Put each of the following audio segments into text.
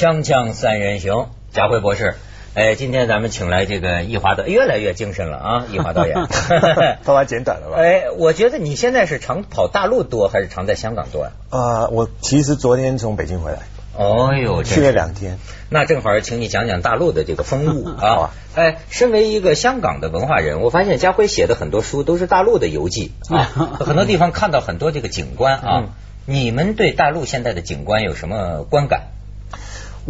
锵锵三人行，贾辉博士。哎，今天咱们请来这个易华导，越来越精神了啊！易华导演，头发剪短了吧？哎，我觉得你现在是常跑大陆多，还是常在香港多呀？啊，我其实昨天从北京回来。哦呦，去了两天。那正好，请你讲讲大陆的这个风物 啊！哎，身为一个香港的文化人，我发现家辉写的很多书都是大陆的游记啊，很多地方看到很多这个景观啊。你们对大陆现在的景观有什么观感？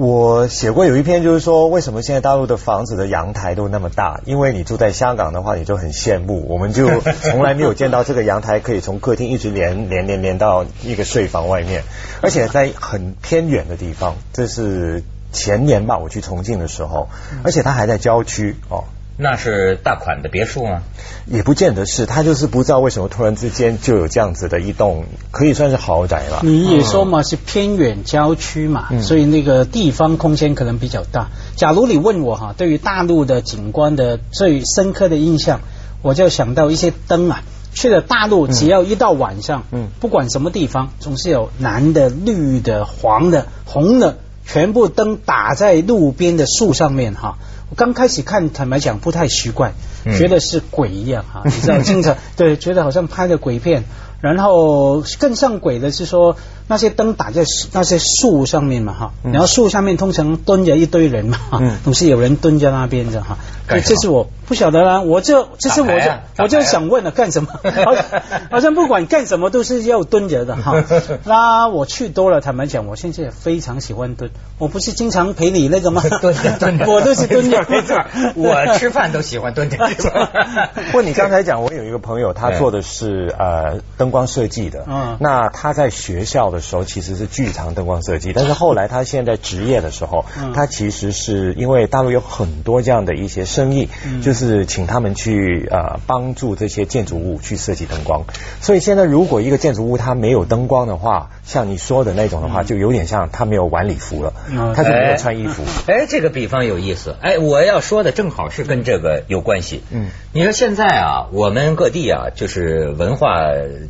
我写过有一篇，就是说为什么现在大陆的房子的阳台都那么大？因为你住在香港的话，你就很羡慕，我们就 从来没有见到这个阳台可以从客厅一直连连连连到一个睡房外面，而且在很偏远的地方。这是前年吧，我去重庆的时候，而且它还在郊区哦。那是大款的别墅吗？也不见得是，他就是不知道为什么突然之间就有这样子的一栋，可以算是豪宅了。你也说嘛，是偏远郊区嘛，所以那个地方空间可能比较大。假如你问我哈，对于大陆的景观的最深刻的印象，我就想到一些灯啊。去了大陆，只要一到晚上，嗯，不管什么地方，总是有蓝的、绿的、黄的、红的，全部灯打在路边的树上面哈。我刚开始看，坦白讲不太习惯，觉得是鬼一样哈，你知道，经常对，觉得好像拍的鬼片。然后更上鬼的是说，那些灯打在那些树上面嘛哈，然后树下面通常蹲着一堆人嘛，总是有人蹲在那边的哈。这是我不晓得啦，我就这是我就我就想问了，干什么？好像好像不管干什么都是要蹲着的哈。那我去多了，坦白讲，我现在也非常喜欢蹲。我不是经常陪你那个吗？蹲 着蹲着，我都是蹲着 没错。我吃饭都喜欢蹲着。不过你刚才讲，我有一个朋友，他做的是呃灯光设计的。嗯。那他在学校的时候其实是剧场灯光设计，但是后来他现在职业的时候，他其实是因为大陆有很多这样的一些生意，就是请他们去呃帮助这些建筑物去设计灯光。所以现在如果一个建筑物它没有灯光的话，像你说的那种的话，就有点像他没有晚礼服了，他就没有穿衣服。哎，这个比方有意思。哎，我要说的正好是跟这个有关系。嗯，你说现在啊，我们各地啊，就是文化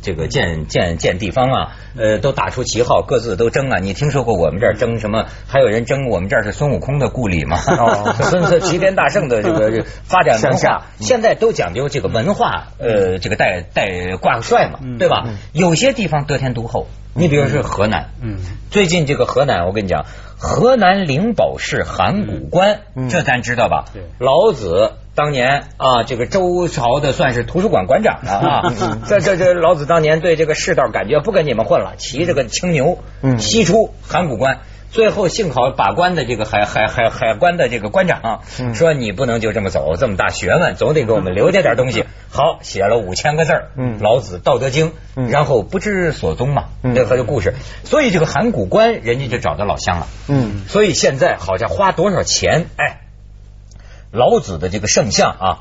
这个建建建地方啊，呃，都打出旗号，各自都争啊。你听说过我们这儿争什么？还有人争我们这儿是孙悟空的故里吗？哦，孙子齐天大圣的这个 发展文化，现在都讲究这个文化，呃，这个带带挂帅嘛，对吧？有些地方得天独厚。你比如说河南，嗯，最近这个河南，我跟你讲，河南灵宝市函谷关，这咱知道吧？对，老子当年啊，这个周朝的算是图书馆馆长了啊。这这这，老子当年对这个世道感觉不跟你们混了，骑着个青牛，嗯，西出函谷关。最后幸好把关的这个海海海海关的这个关长说你不能就这么走，这么大学问，总得给我们留下点东西。好，写了五千个字嗯，老子《道德经》，然后不知所踪嘛，这个故事。所以这个函谷关人家就找到老乡了。嗯，所以现在好像花多少钱？哎，老子的这个圣像啊，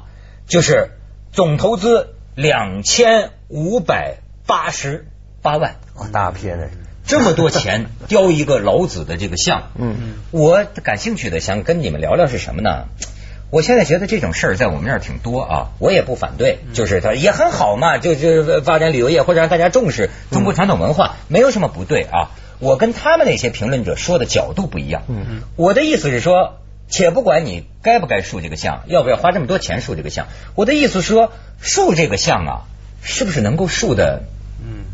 就是总投资两千五百八十八万，大片哎。这么多钱雕一个老子的这个像，嗯嗯，我感兴趣的想跟你们聊聊是什么呢？我现在觉得这种事儿在我们这儿挺多啊，我也不反对，就是它也很好嘛，就是发展旅游业或者让大家重视中国传统文化，没有什么不对啊。我跟他们那些评论者说的角度不一样，嗯嗯，我的意思是说，且不管你该不该竖这个像，要不要花这么多钱竖这个像，我的意思是说，竖这个像啊，是不是能够竖的，嗯，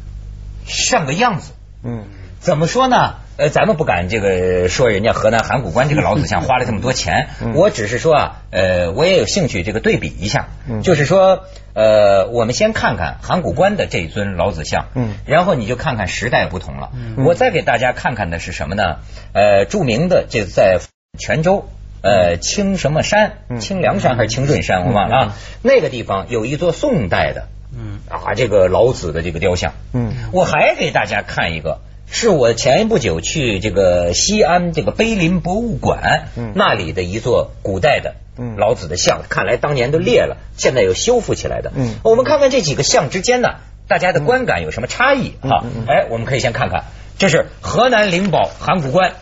像个样子？嗯，怎么说呢？呃，咱们不敢这个说人家河南函谷关这个老子像花了这么多钱，我只是说啊，呃，我也有兴趣这个对比一下，就是说，呃，我们先看看函谷关的这一尊老子像，嗯，然后你就看看时代不同了，我再给大家看看的是什么呢？呃，著名的这在泉州，呃，清什么山？清凉山还是清润山？我忘了啊，那个地方有一座宋代的。嗯。啊，这个老子的这个雕像，嗯，我还给大家看一个，是我前不久去这个西安这个碑林博物馆，嗯，那里的一座古代的老子的像，看来当年都裂了，现在又修复起来的，嗯，我们看看这几个像之间呢，大家的观感有什么差异哈？哎，我们可以先看看，这是河南灵宝函谷关。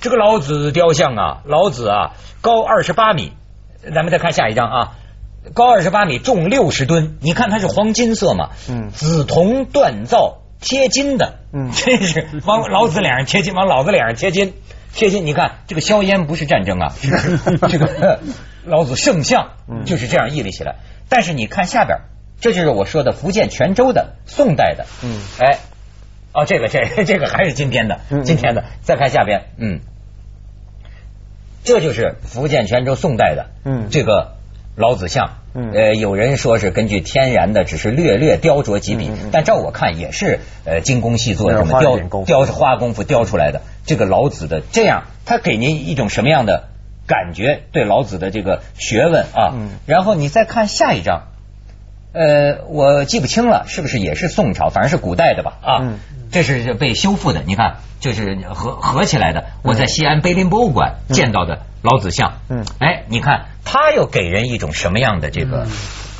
这个老子雕像啊，老子啊高二十八米，咱们再看下一张啊。高二十八米，重六十吨。你看它是黄金色嘛？嗯，紫铜锻造贴金的，嗯，真是往老子脸上贴金，往老子脸上贴金。贴金。你看这个硝烟不是战争啊，这个 老子圣像就是这样屹立起来。但是你看下边，这就是我说的福建泉州的宋代的，嗯，哎，哦，这个这这个还是今天的，今天的。再看下边，嗯，这就是福建泉州宋代的，嗯，这个老子像。呃，有人说是根据天然的，只是略略雕琢几笔，但照我看也是呃精工细作，这么雕雕花功夫雕出来的。这个老子的这样，他给您一种什么样的感觉？对老子的这个学问啊，然后你再看下一章，呃，我记不清了，是不是也是宋朝？反正是古代的吧？啊，这是被修复的，你看，就是合合起来的。我在西安碑林博物馆见到的老子像，嗯，哎，你看。他又给人一种什么样的这个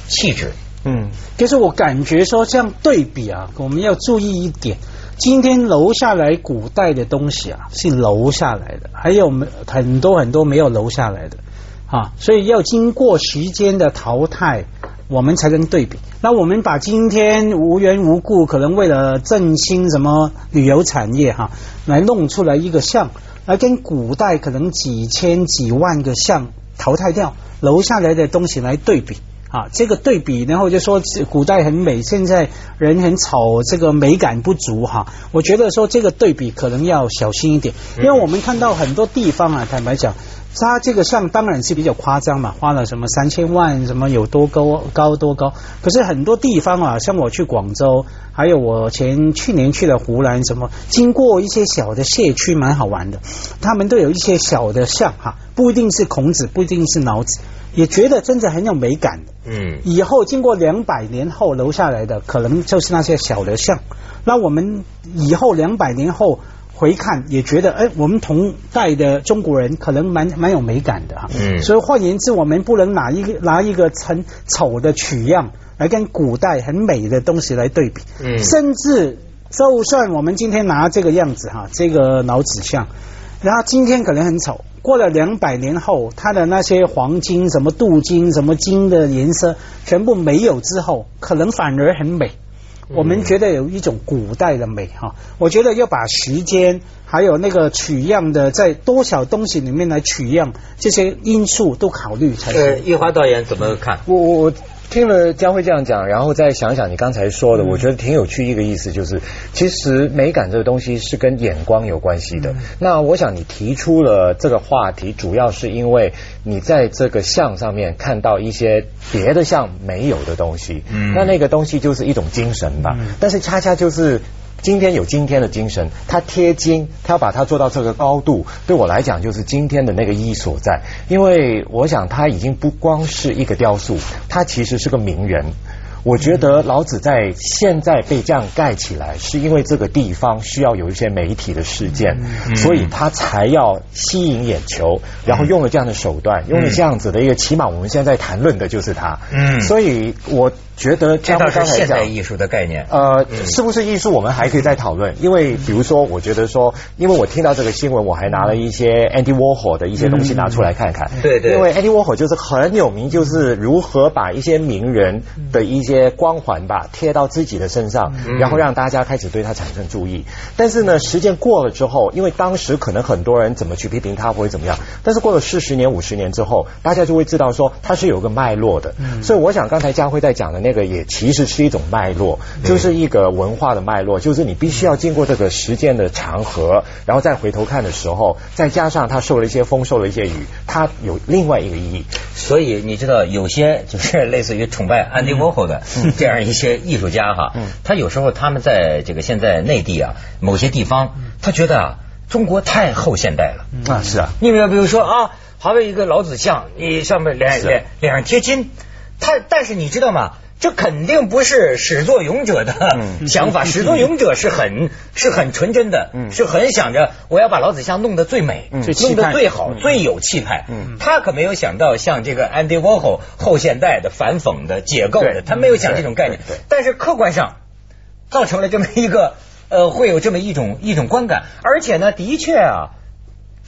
气质？嗯，就是我感觉说这样对比啊，我们要注意一点。今天留下来古代的东西啊，是留下来的，还有没很多很多没有留下来的啊，所以要经过时间的淘汰，我们才能对比。那我们把今天无缘无故可能为了振兴什么旅游产业哈，来弄出来一个像，来跟古代可能几千几万个像。淘汰掉留下来的东西来对比啊，这个对比，然后就说古代很美，现在人很丑，这个美感不足哈。我觉得说这个对比可能要小心一点，因为我们看到很多地方啊，坦白讲。他这个像当然是比较夸张嘛，花了什么三千万，什么有多高高多高？可是很多地方啊，像我去广州，还有我前去年去了湖南，什么经过一些小的社区，蛮好玩的。他们都有一些小的像哈，不一定是孔子，不一定是老子，也觉得真的很有美感。嗯，以后经过两百年后留下来的，可能就是那些小的像。那我们以后两百年后。回看也觉得，哎，我们同代的中国人可能蛮蛮有美感的哈。嗯。所以换言之，我们不能拿一个拿一个很丑的取样来跟古代很美的东西来对比。嗯。甚至就算我们今天拿这个样子哈，这个老子像，然后今天可能很丑，过了两百年后，它的那些黄金、什么镀金、什么金的颜色全部没有之后，可能反而很美。我们觉得有一种古代的美哈，我觉得要把时间还有那个取样的在多少东西里面来取样，这些因素都考虑才行。呃，易华导演怎么看？我我。听了佳慧这样讲，然后再想想你刚才说的，我觉得挺有趣。一个意思就是，其实美感这个东西是跟眼光有关系的。那我想你提出了这个话题，主要是因为你在这个像上面看到一些别的像没有的东西。嗯，那那个东西就是一种精神吧。嗯但是恰恰就是。今天有今天的精神，他贴金，他要把它做到这个高度，对我来讲就是今天的那个意义所在。因为我想他已经不光是一个雕塑，他其实是个名人。我觉得老子在现在被这样盖起来，是因为这个地方需要有一些媒体的事件，所以他才要吸引眼球，然后用了这样的手段，用了这样子的一个，起码我们现在谈论的就是他。嗯，所以我。觉得这倒是现代艺术的概念。呃，是不是艺术，我们还可以再讨论。因为比如说，我觉得说，因为我听到这个新闻，我还拿了一些 Andy Warhol 的一些东西拿出来看看。对对。因为 Andy Warhol 就是很有名，就是如何把一些名人的一些光环吧贴到自己的身上，然后让大家开始对他产生注意。但是呢，时间过了之后，因为当时可能很多人怎么去批评他或者怎么样，但是过了四十年、五十年之后，大家就会知道说他是有个脉络的。所以我想刚才佳辉在讲的那个也其实是一种脉络，就是一个文化的脉络，就是你必须要经过这个时间的长河，然后再回头看的时候，再加上他受了一些风，受了一些雨，它有另外一个意义。所以你知道，有些就是类似于崇拜安迪沃霍的这样一些艺术家哈，他有时候他们在这个现在内地啊某些地方，他觉得啊中国太后现代了。啊是啊，你比如比如说啊，好比一个老子像，你上面脸脸脸上贴金，他但是你知道吗？这肯定不是始作俑者的想法，始作俑者是很是很纯真的，是很想着我要把老子像弄得最美，弄得最好，最有气派。他可没有想到像这个 Andy Warhol 后现代的反讽的解构的，他没有想这种概念。但是客观上造成了这么一个呃，会有这么一种一种观感，而且呢，的确啊。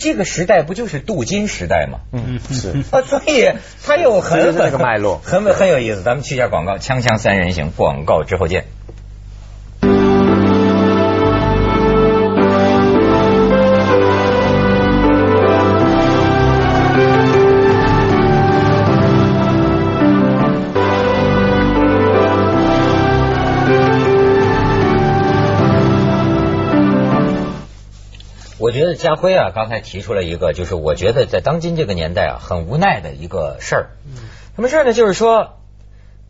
这个时代不就是镀金时代吗？嗯，是啊，所以它有很很个脉络，很很有意思。咱们去一下广告，锵锵三人行，广告之后见。我觉得家辉啊，刚才提出了一个，就是我觉得在当今这个年代啊，很无奈的一个事儿。什么事儿呢？就是说，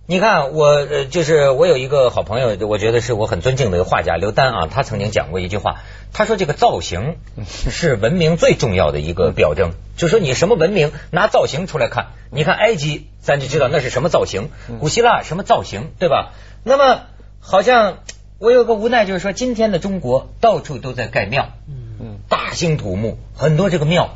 你看我呃，就是我有一个好朋友，我觉得是我很尊敬的一个画家刘丹啊，他曾经讲过一句话，他说这个造型是文明最重要的一个表征。就说你什么文明，拿造型出来看，你看埃及，咱就知道那是什么造型；古希腊什么造型，对吧？那么好像。我有个无奈，就是说今天的中国到处都在盖庙，嗯大兴土木，很多这个庙。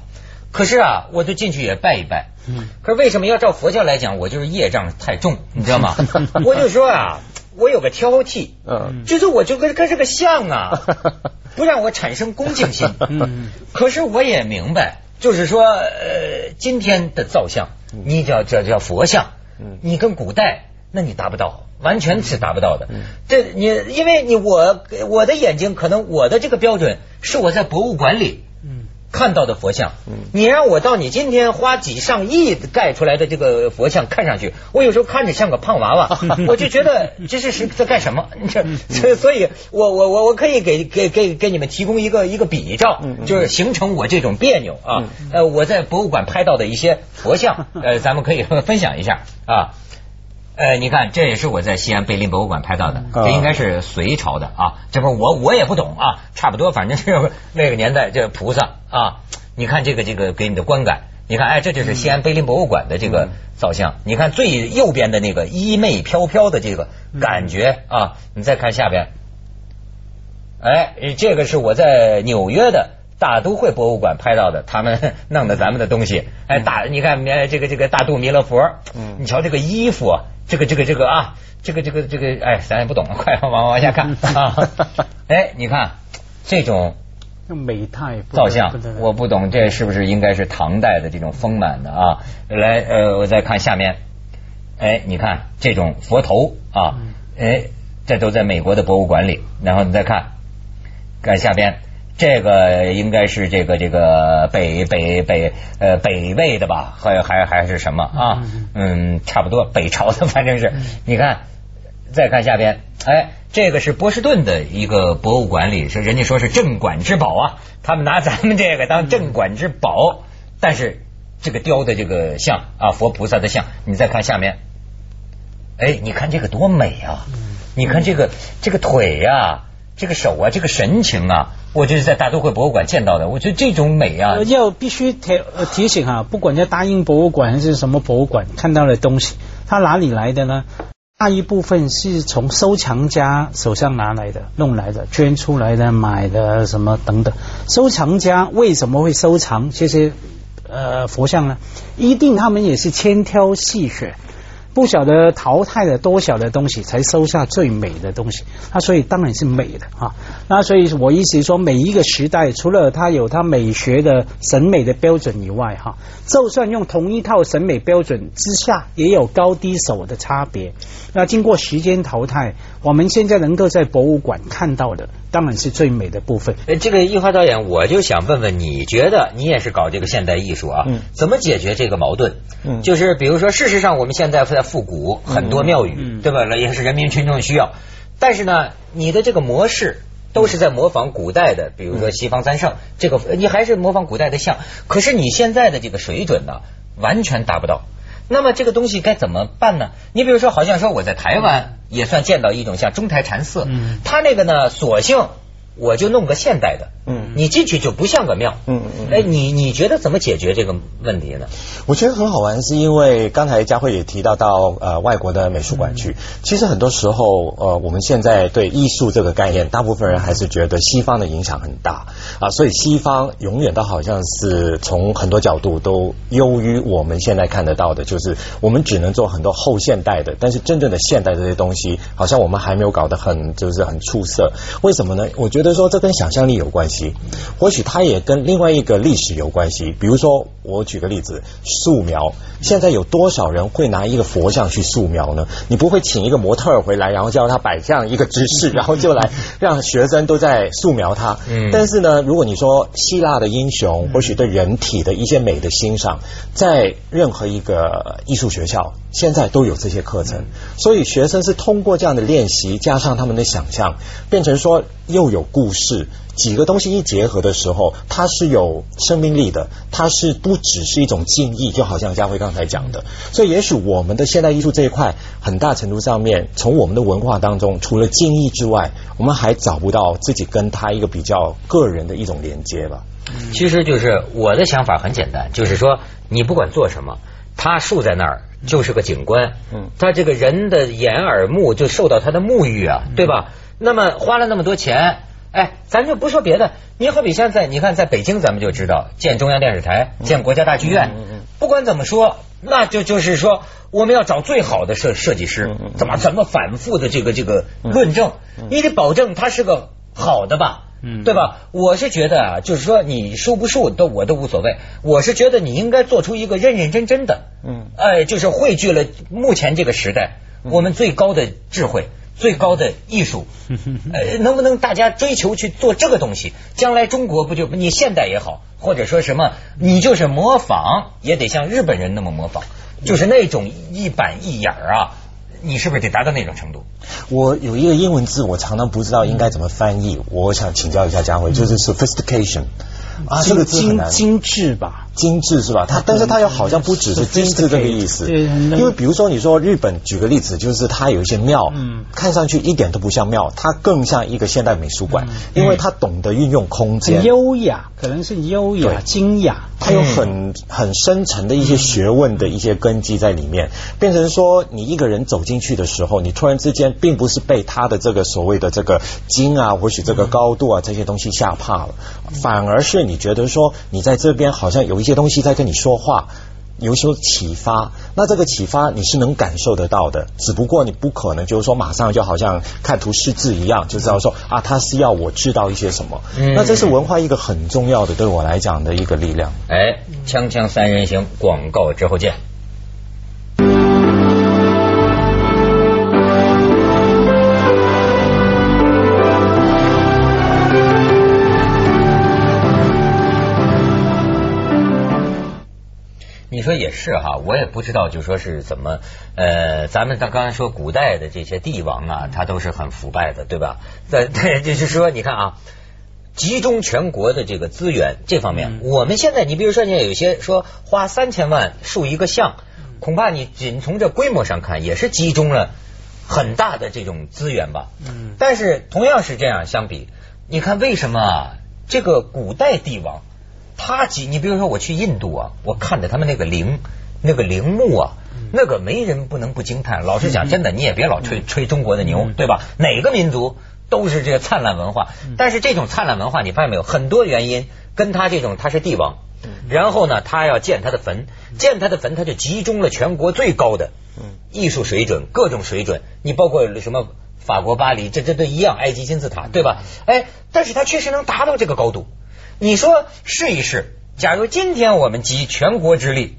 可是啊，我就进去也拜一拜。嗯，可是为什么要照佛教来讲，我就是业障太重，你知道吗？我就说啊，我有个挑剔，嗯，就是我就跟跟这个像啊，不让我产生恭敬心。嗯，可是我也明白，就是说，呃，今天的造像，你叫叫叫佛像，嗯，你跟古代。那你达不到，完全是达不到的。这你因为你我我的眼睛可能我的这个标准是我在博物馆里看到的佛像。你让我到你今天花几上亿盖出来的这个佛像看上去，我有时候看着像个胖娃娃，我就觉得这是是在干什么？这所以，我我我我可以给给给给你们提供一个一个比照，就是形成我这种别扭啊。呃，我在博物馆拍到的一些佛像，呃，咱们可以分享一下啊。呃，你看，这也是我在西安碑林博物馆拍到的，这应该是隋朝的啊。这不我我也不懂啊，差不多，反正是那个年代这菩萨啊。你看这个这个给你的观感，你看哎，这就是西安碑林博物馆的这个造像。你看最右边的那个衣袂飘飘的这个感觉啊，你再看下边，哎，这个是我在纽约的。大都会博物馆拍到的，他们弄的咱们的东西，哎，大你看，这个这个大肚弥勒佛，嗯，你瞧这个衣服，这个这个这个啊，这个这个这个，哎，咱也不懂，快往往下看 啊，哎，你看这种美态造像，我不懂这是不是应该是唐代的这种丰满的啊？来，呃，我再看下面，哎，你看这种佛头啊，哎，这都在美国的博物馆里，然后你再看，看下边。这个应该是这个这个北北北呃北魏的吧，还还还是什么啊？嗯，差不多北朝的，反正是。你看，再看下边，哎，这个是波士顿的一个博物馆里，是人家说是镇馆之宝啊，他们拿咱们这个当镇馆之宝。但是这个雕的这个像啊，佛菩萨的像，你再看下面，哎，你看这个多美啊！你看这个这个腿呀。这个手啊，这个神情啊，我就是在大都会博物馆见到的。我觉得这种美啊，要必须提提醒啊，不管在大英博物馆还是什么博物馆看到的东西，它哪里来的呢？大一部分是从收藏家手上拿来的、弄来的、捐出来的、买的什么等等。收藏家为什么会收藏这些呃佛像呢？一定他们也是千挑细选。不晓得淘汰了多少的东西，才收下最美的东西。那所以当然是美的啊。那所以我意思说，每一个时代除了它有它美学的审美的标准以外，哈，就算用同一套审美标准之下，也有高低手的差别。那经过时间淘汰，我们现在能够在博物馆看到的，当然是最美的部分。这个易华导演，我就想问问，你觉得你也是搞这个现代艺术啊？嗯，怎么解决这个矛盾？嗯，就是比如说，事实上我们现在在复古很多庙宇，对吧？也是人民群众需要。但是呢，你的这个模式都是在模仿古代的，比如说西方三圣，这个你还是模仿古代的像。可是你现在的这个水准呢，完全达不到。那么这个东西该怎么办呢？你比如说，好像说我在台湾也算见到一种像中台禅寺，它那个呢，索性。我就弄个现代的，嗯，你进去就不像个庙，嗯嗯，哎，你你觉得怎么解决这个问题呢？我觉得很好玩，是因为刚才佳慧也提到到呃外国的美术馆去，其实很多时候呃我们现在对艺术这个概念，大部分人还是觉得西方的影响很大啊，所以西方永远都好像是从很多角度都优于我们现在看得到的，就是我们只能做很多后现代的，但是真正的现代这些东西，好像我们还没有搞得很就是很出色，为什么呢？我觉得。所以说，这跟想象力有关系，或许它也跟另外一个历史有关系。比如说，我举个例子，素描。现在有多少人会拿一个佛像去素描呢？你不会请一个模特回来，然后叫他摆这样一个姿势，然后就来让学生都在素描他。嗯。但是呢，如果你说希腊的英雄，或许对人体的一些美的欣赏，在任何一个艺术学校，现在都有这些课程。所以学生是通过这样的练习，加上他们的想象，变成说。又有故事，几个东西一结合的时候，它是有生命力的，它是不只是一种敬意，就好像佳辉刚才讲的。所以，也许我们的现代艺术这一块，很大程度上面，从我们的文化当中，除了敬意之外，我们还找不到自己跟他一个比较个人的一种连接吧。其实就是我的想法很简单，就是说你不管做什么，他竖在那儿就是个景观，嗯，他这个人的眼耳目就受到他的沐浴啊，对吧？那么花了那么多钱，哎，咱就不说别的，你好比现在你看在北京，咱们就知道建中央电视台、建国家大剧院，不管怎么说，那就就是说我们要找最好的设设计师，怎么怎么反复的这个这个论证，你得保证它是个好的吧。嗯，对吧？我是觉得啊，就是说你输不输都我都无所谓。我是觉得你应该做出一个认认真真的，嗯，哎，就是汇聚了目前这个时代我们最高的智慧、最高的艺术，呃，能不能大家追求去做这个东西？将来中国不就你现代也好，或者说什么，你就是模仿也得像日本人那么模仿，就是那种一板一眼啊。你是不是得达到那种程度？我有一个英文字，我常常不知道应该怎么翻译，我想请教一下嘉辉，就是 sophistication。啊，这个精精致吧，精致是吧？它，但是它又好像不只是精致这个意思。因为比如说，你说日本，举个例子，就是它有一些庙，嗯，看上去一点都不像庙，它更像一个现代美术馆，因为它懂得运用空间，优雅，可能是优雅、精雅，它有很很深沉的一些学问的一些根基在里面，变成说你一个人走进去的时候，你突然之间并不是被它的这个所谓的这个精啊，或许这个高度啊这些东西吓怕了，反而是。你觉得说你在这边好像有一些东西在跟你说话，有所启发，那这个启发你是能感受得到的，只不过你不可能就是说马上就好像看图识字一样就知道说啊，他是要我知道一些什么。嗯那这是文化一个很重要的对我来讲的一个力量。哎，锵锵三人行广告之后见。是哈，我也不知道，就说是怎么呃，咱们刚刚才说古代的这些帝王啊，他都是很腐败的，对吧？在 就是说，你看啊，集中全国的这个资源这方面，我们现在你比如说，你有些说花三千万树一个像，恐怕你仅从这规模上看，也是集中了很大的这种资源吧。嗯。但是同样是这样相比，你看为什么这个古代帝王？他几？你比如说，我去印度啊，我看着他们那个陵，那个陵墓啊，那个没人不能不惊叹。老实讲，真的，你也别老吹吹中国的牛，对吧？哪个民族都是这个灿烂文化，但是这种灿烂文化，你发现没有？很多原因跟他这种他是帝王，然后呢，他要建他的坟，建他的坟，他就集中了全国最高的艺术水准，各种水准。你包括什么法国巴黎，这这都一样，埃及金字塔，对吧？哎，但是他确实能达到这个高度。你说试一试，假如今天我们集全国之力，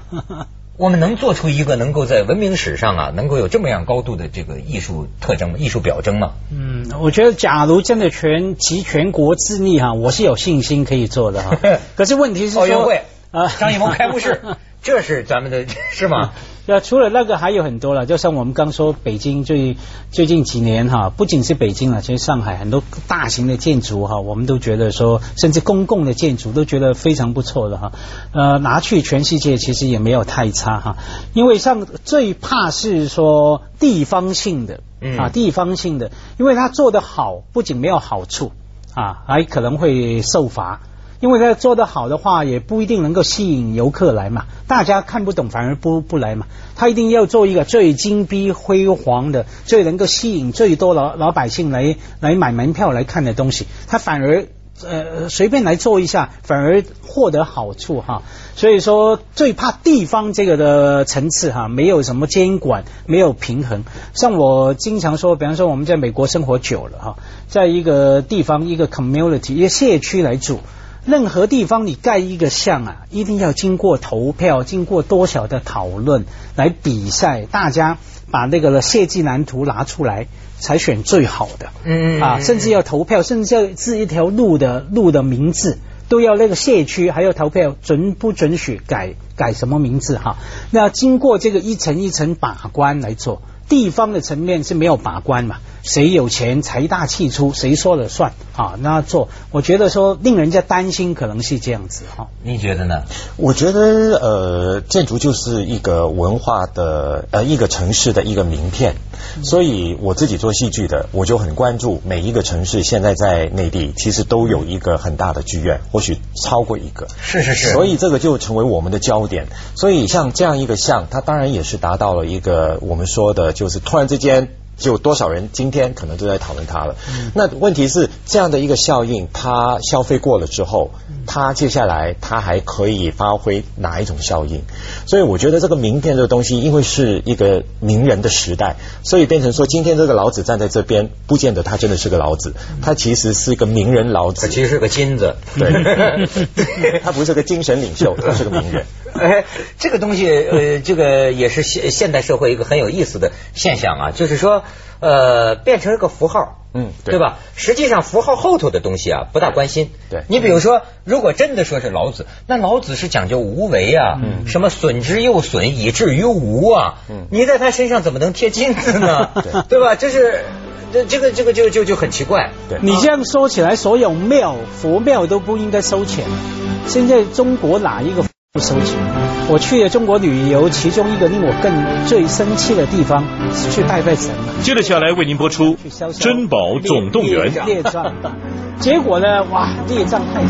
我们能做出一个能够在文明史上啊，能够有这么样高度的这个艺术特征、艺术表征吗？嗯，我觉得假如真的全集全国之力哈，我是有信心可以做的哈。可是问题是，奥运会啊，张艺谋开幕式，这是咱们的，是吗？那除了那个还有很多了，就像我们刚说北京最最近几年哈，不仅是北京了，其实上海很多大型的建筑哈，我们都觉得说，甚至公共的建筑都觉得非常不错的哈。呃，拿去全世界其实也没有太差哈，因为像最怕是说地方性的啊，地方性的，因为它做得好，不仅没有好处啊，还可能会受罚。因为他做得好的话，也不一定能够吸引游客来嘛。大家看不懂，反而不不来嘛。他一定要做一个最金碧辉煌的、最能够吸引最多老老百姓来来买门票来看的东西。他反而呃随便来做一下，反而获得好处哈。所以说，最怕地方这个的层次哈，没有什么监管，没有平衡。像我经常说，比方说我们在美国生活久了哈，在一个地方一个 community 一个社区来住。任何地方你盖一个像啊，一定要经过投票，经过多少的讨论来比赛，大家把那个设计蓝图拿出来，才选最好的。嗯啊，甚至要投票，甚至要制一条路的路的名字，都要那个社区还要投票，准不准许改改什么名字哈？那经过这个一层一层把关来做，地方的层面是没有把关嘛。谁有钱财大气粗，谁说了算啊？那做，我觉得说令人家担心，可能是这样子哈。你觉得呢？我觉得呃，建筑就是一个文化的呃一个城市的一个名片，所以我自己做戏剧的，我就很关注每一个城市现在在内地其实都有一个很大的剧院，或许超过一个。是是是。所以这个就成为我们的焦点。所以像这样一个像，它当然也是达到了一个我们说的，就是突然之间。就多少人今天可能都在讨论它了。那问题是这样的一个效应，它消费过了之后，它接下来它还可以发挥哪一种效应？所以我觉得这个名片这个东西，因为是一个名人的时代，所以变成说今天这个老子站在这边，不见得他真的是个老子，他其实是一个名人老子，他其实是个金子。对，他不是个精神领袖，他是个名人。哎，这个东西呃，这个也是现现代社会一个很有意思的现象啊，就是说呃，变成一个符号，嗯，对吧？实际上符号后头的东西啊，不大关心。对，你比如说，如果真的说是老子，那老子是讲究无为啊，嗯，什么损之又损，以至于无啊，嗯，你在他身上怎么能贴金子呢？对，对吧？就是这这个这个就就就很奇怪。对，你这样说起来，所有庙佛庙都不应该收钱。现在中国哪一个？不收钱。我去了中国旅游，其中一个令我更最生气的地方是去拜拜神。接着下来为您播出《珍宝总动员》。列传，结果呢？哇，列传太